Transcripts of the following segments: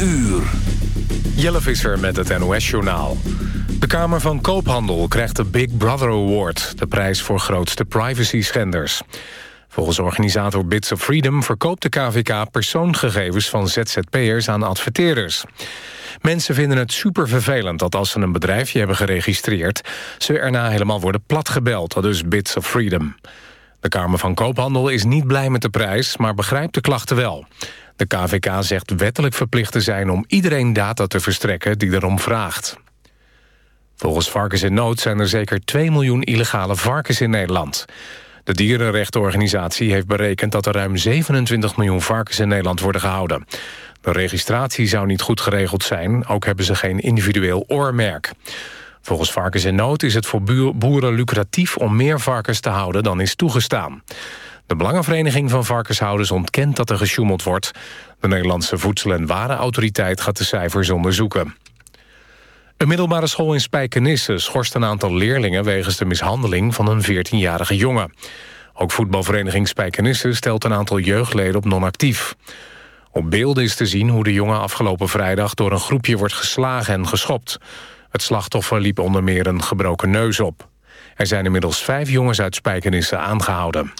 uur. Jelle Visser met het NOS-journaal. De Kamer van Koophandel krijgt de Big Brother Award... de prijs voor grootste privacy-schenders. Volgens organisator Bits of Freedom verkoopt de KVK persoongegevens van ZZP'ers aan adverteerders. Mensen vinden het super vervelend dat als ze een bedrijfje hebben geregistreerd... ze erna helemaal worden platgebeld, dat is Bits of Freedom. De Kamer van Koophandel is niet blij met de prijs, maar begrijpt de klachten wel. De KVK zegt wettelijk verplicht te zijn om iedereen data te verstrekken die erom vraagt. Volgens Varkens in Nood zijn er zeker 2 miljoen illegale varkens in Nederland. De dierenrechtenorganisatie heeft berekend dat er ruim 27 miljoen varkens in Nederland worden gehouden. De registratie zou niet goed geregeld zijn, ook hebben ze geen individueel oormerk. Volgens Varkens in Nood is het voor boeren lucratief om meer varkens te houden dan is toegestaan. De Belangenvereniging van Varkenshouders ontkent dat er gesjoemeld wordt. De Nederlandse Voedsel- en Warenautoriteit gaat de cijfers onderzoeken. Een middelbare school in Spijkenisse schorst een aantal leerlingen... wegens de mishandeling van een 14-jarige jongen. Ook voetbalvereniging Spijkenisse stelt een aantal jeugdleden op non-actief. Op beelden is te zien hoe de jongen afgelopen vrijdag... door een groepje wordt geslagen en geschopt. Het slachtoffer liep onder meer een gebroken neus op. Er zijn inmiddels vijf jongens uit Spijkenisse aangehouden.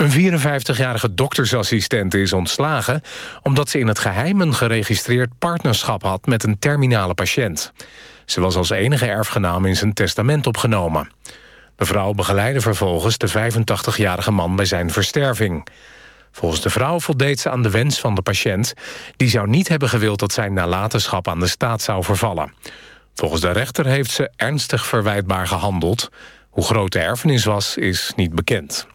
Een 54-jarige doktersassistent is ontslagen... omdat ze in het geheim een geregistreerd partnerschap had... met een terminale patiënt. Ze was als enige erfgenaam in zijn testament opgenomen. De vrouw begeleidde vervolgens de 85-jarige man bij zijn versterving. Volgens de vrouw voldeed ze aan de wens van de patiënt... die zou niet hebben gewild dat zijn nalatenschap aan de staat zou vervallen. Volgens de rechter heeft ze ernstig verwijtbaar gehandeld. Hoe groot de erfenis was, is niet bekend.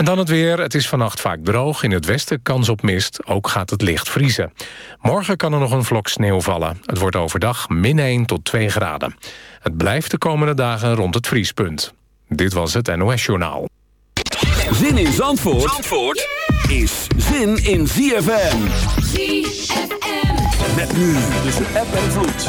En dan het weer. Het is vannacht vaak droog. In het westen kans op mist. Ook gaat het licht vriezen. Morgen kan er nog een vlok sneeuw vallen. Het wordt overdag min 1 tot 2 graden. Het blijft de komende dagen rond het vriespunt. Dit was het NOS Journaal. Zin in Zandvoort, Zandvoort is zin in ZFM. ZFM. Met nu tussen app en vloed.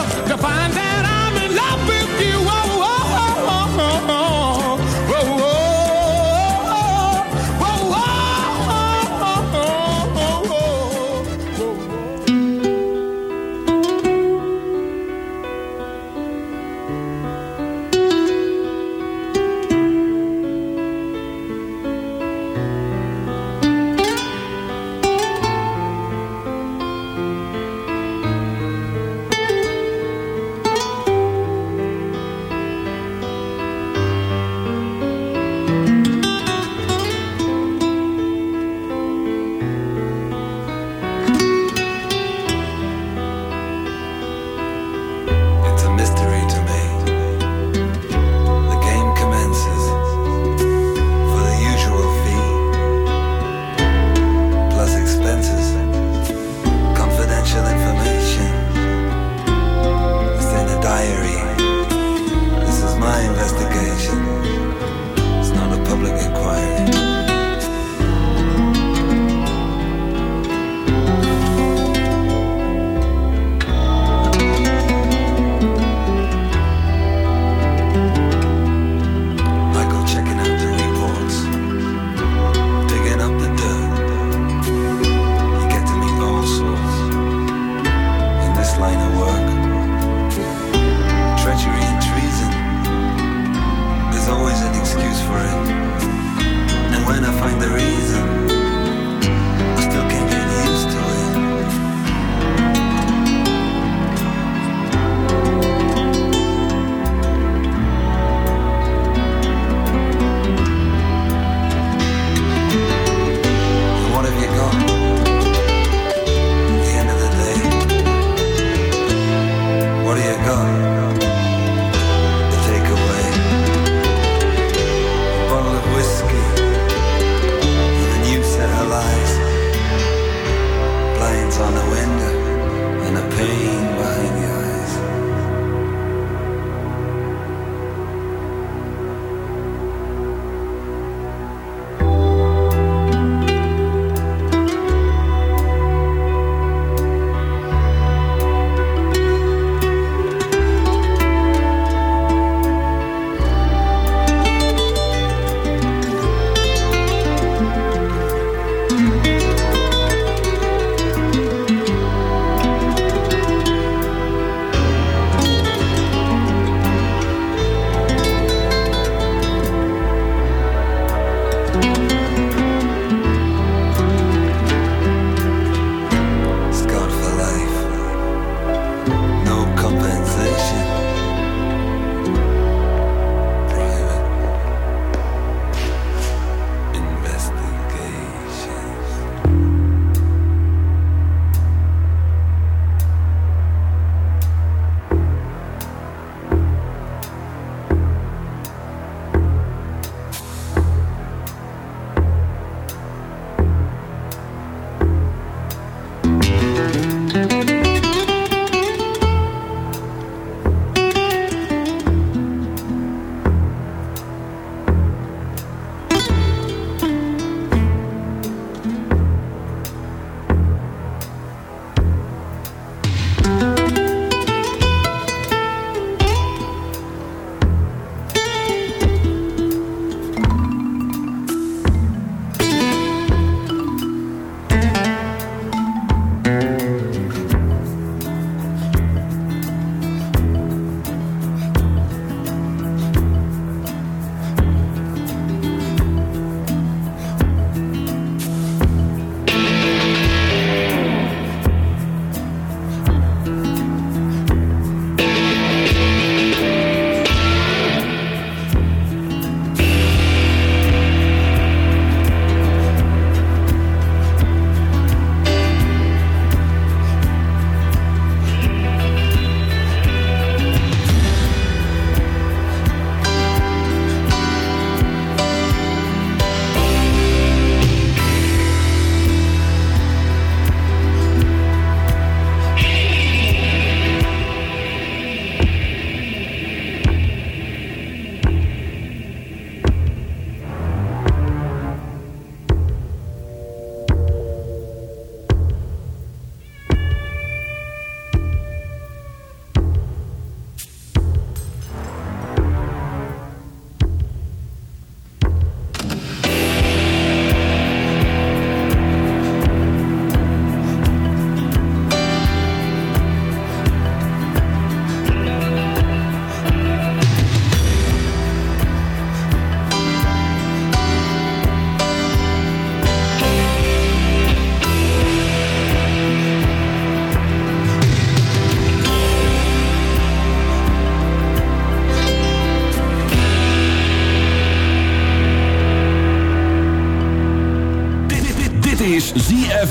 reason.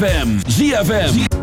ZFM. ZFM.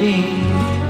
Naturally.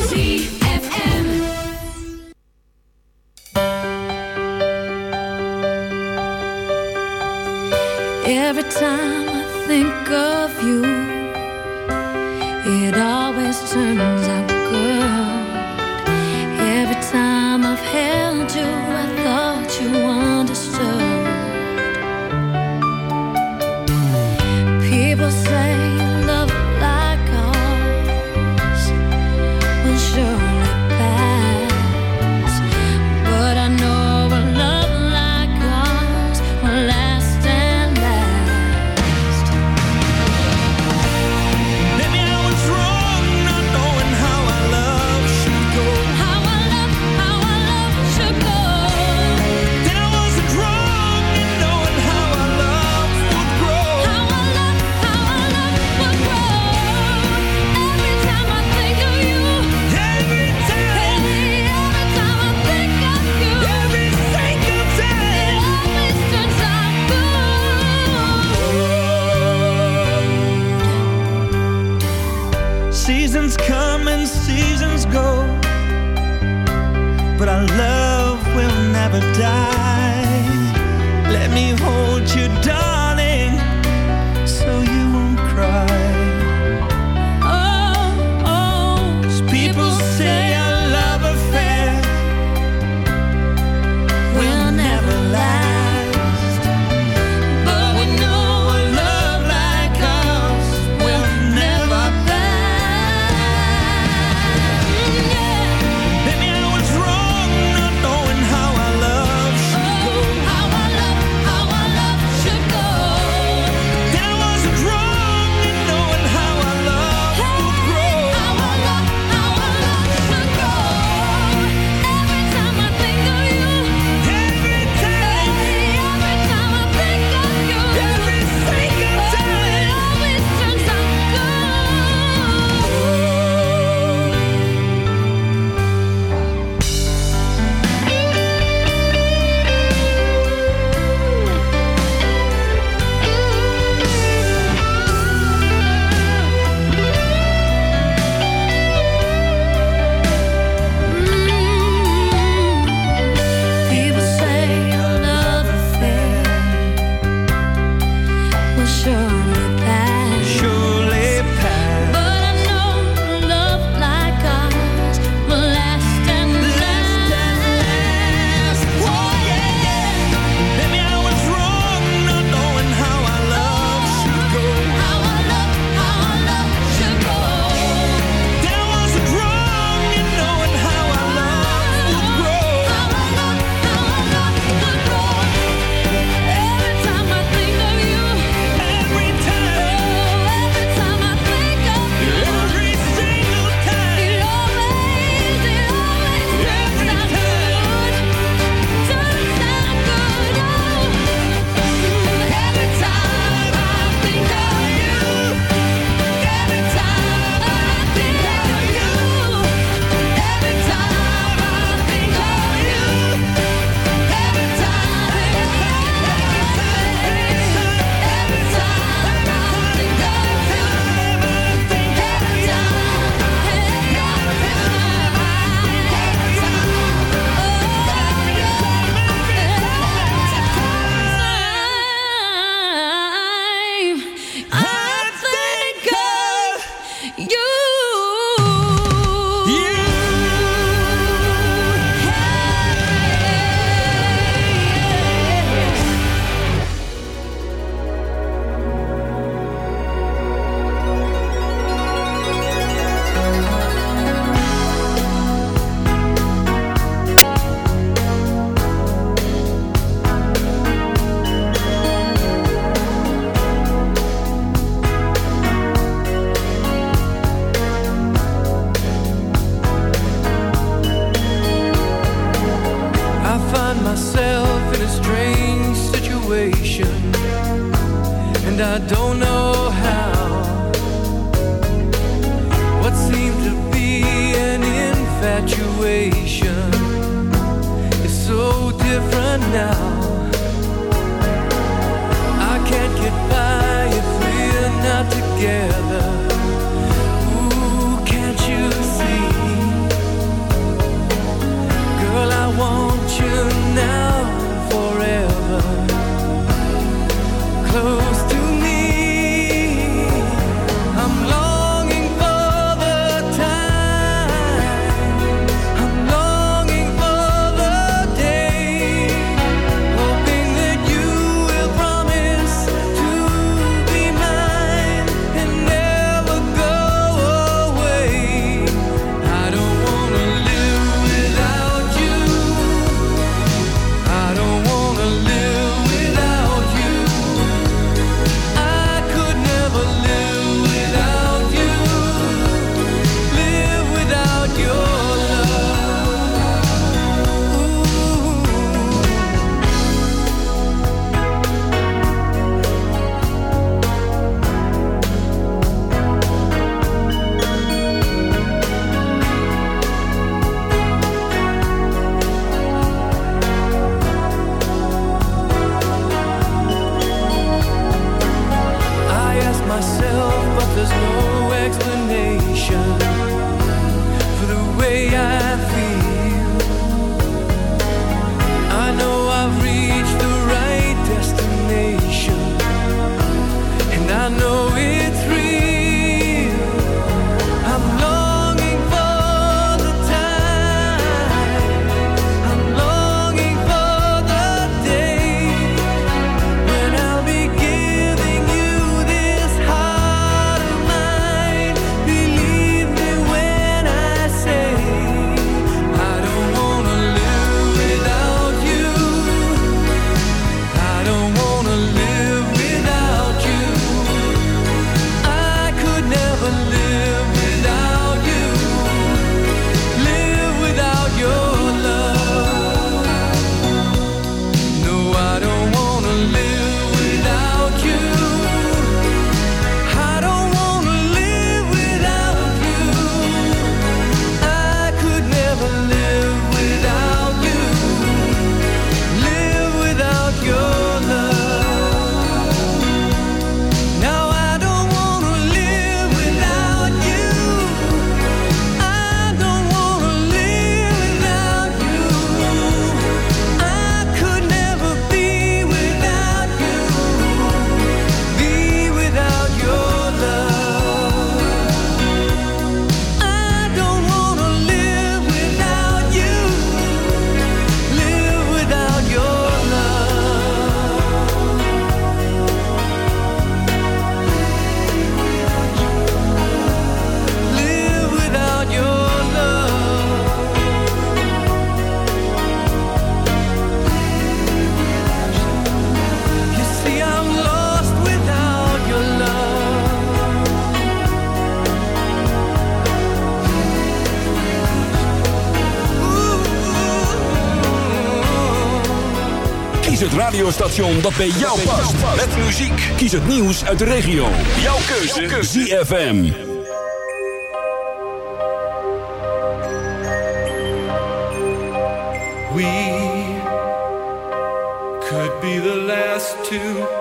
there's no radiostation dat bij jou past. Met muziek. Kies het nieuws uit de regio. Jouw keuze. Jouw. ZFM. We could be the last two.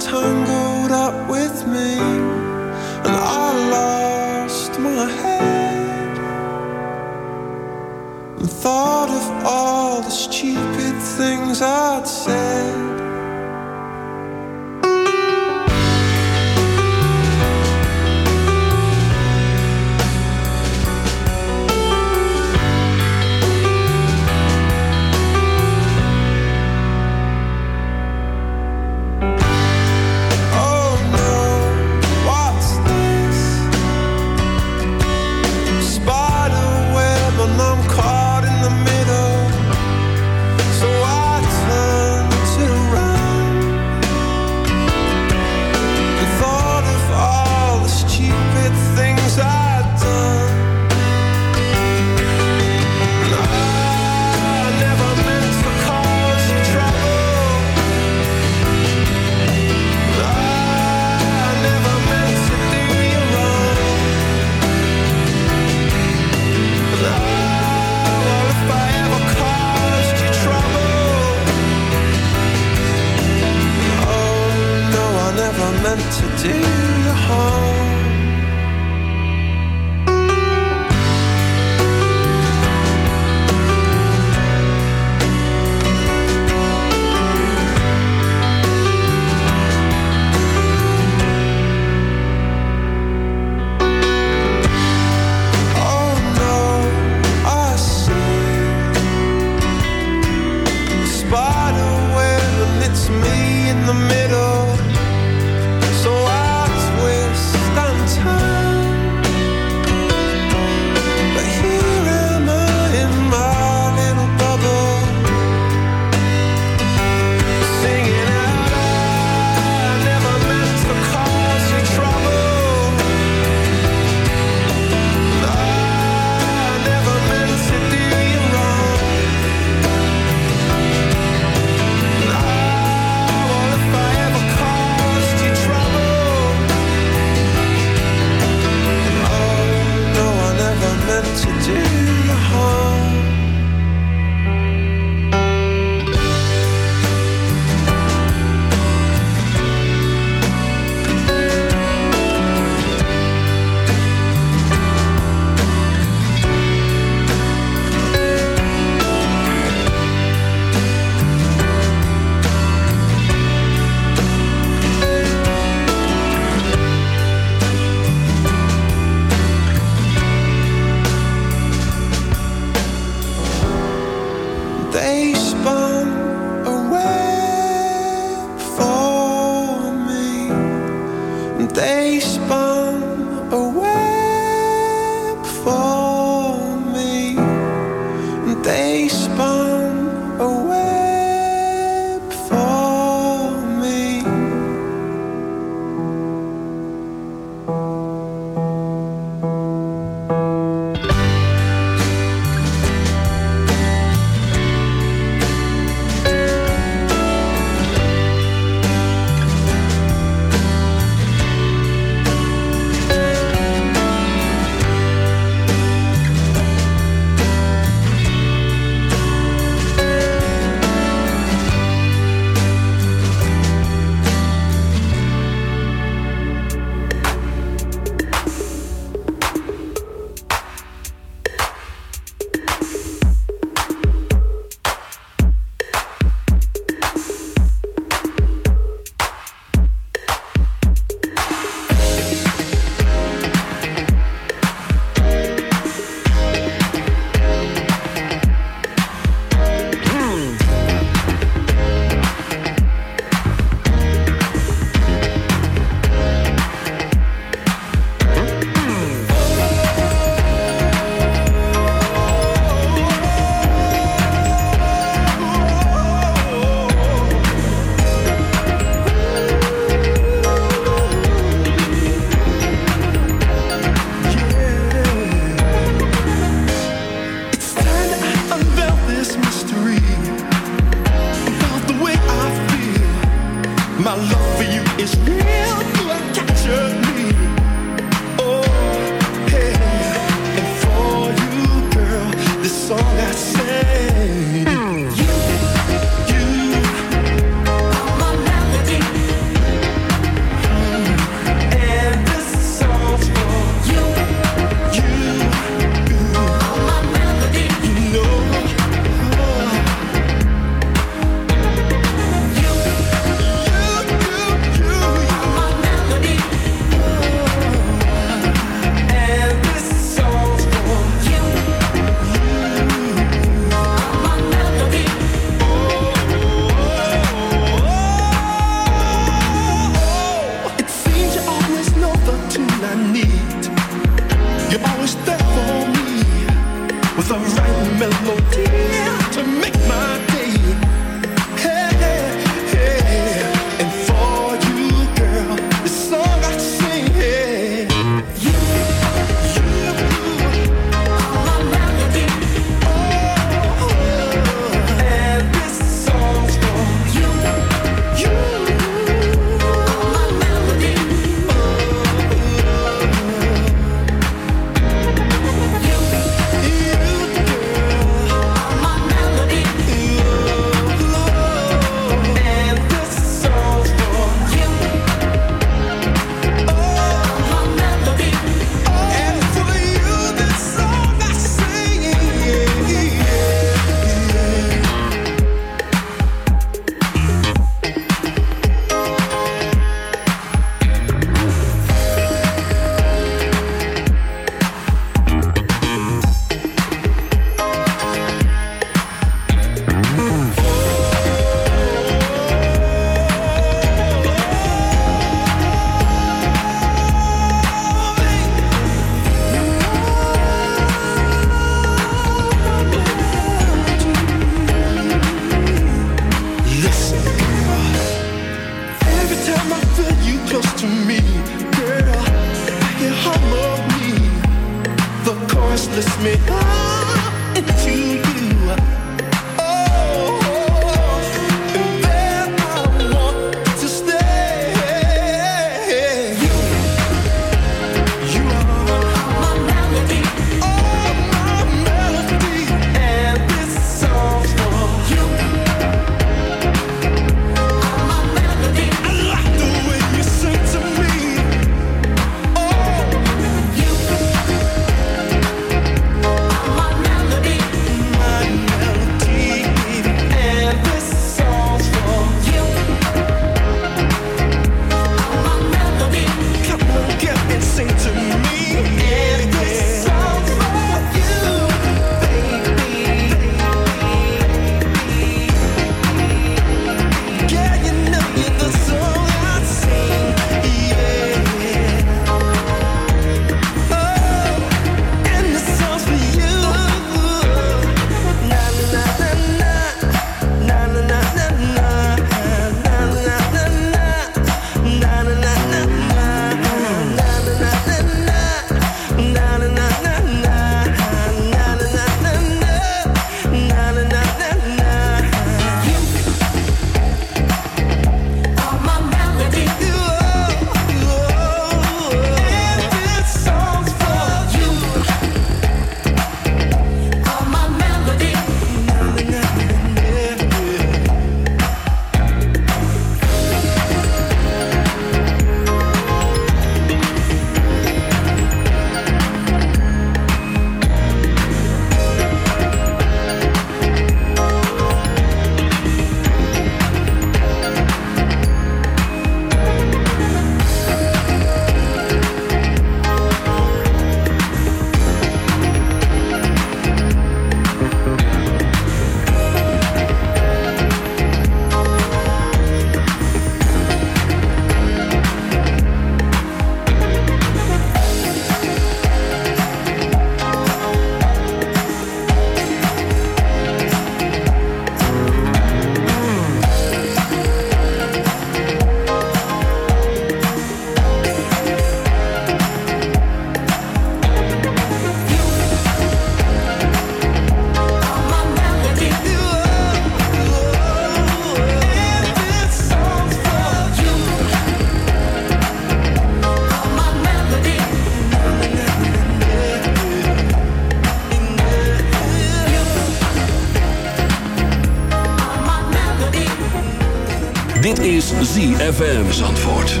Dit is ZFM Zandvoort.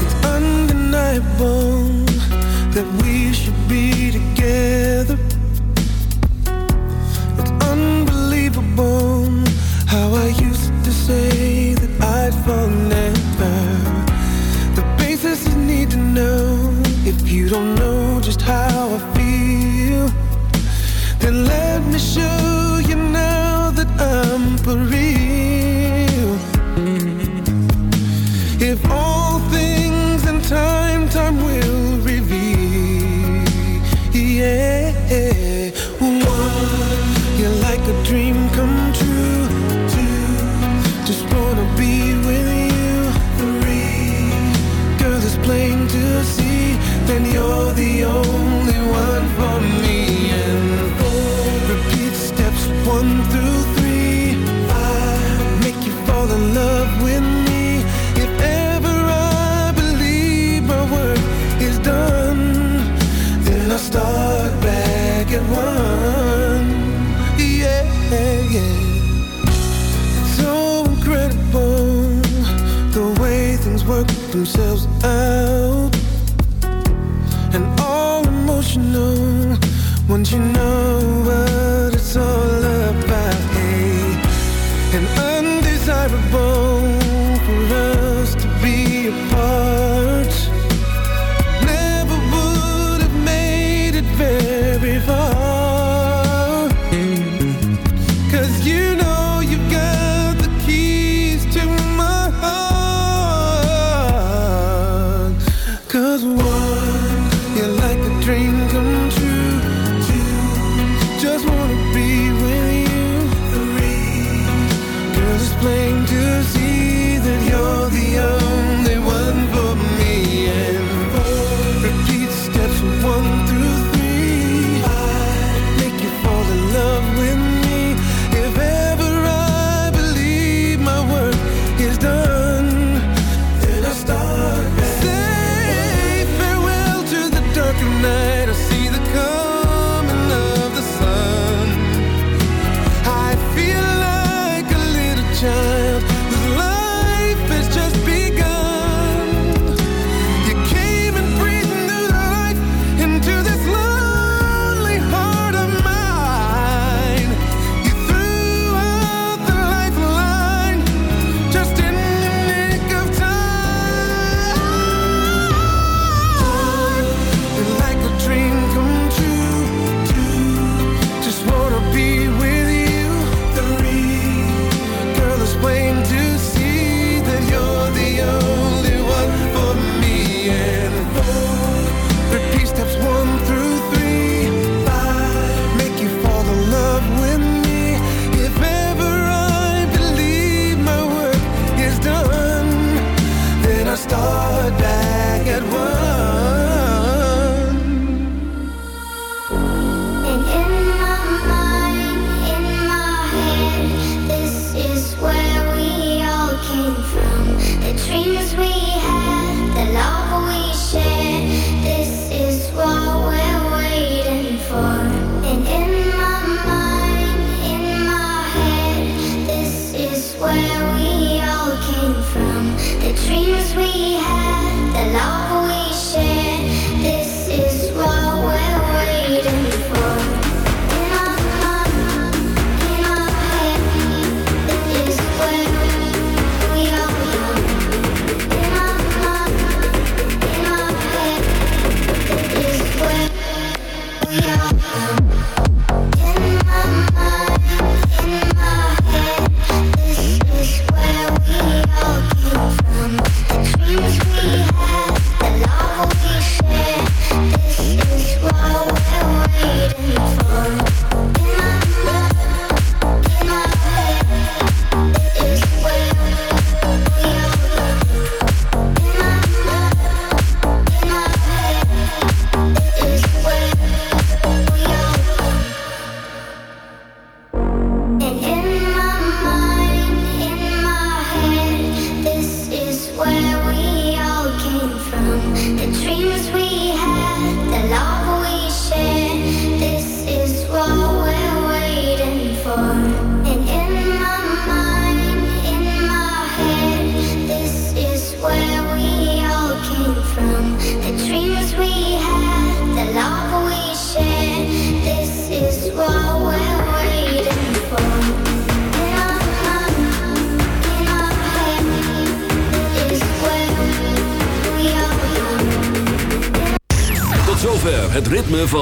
It's undeniable that we should be together. It's unbelievable how I used to say that I'd fall never. The basis you need to know if you don't know just how I feel, then let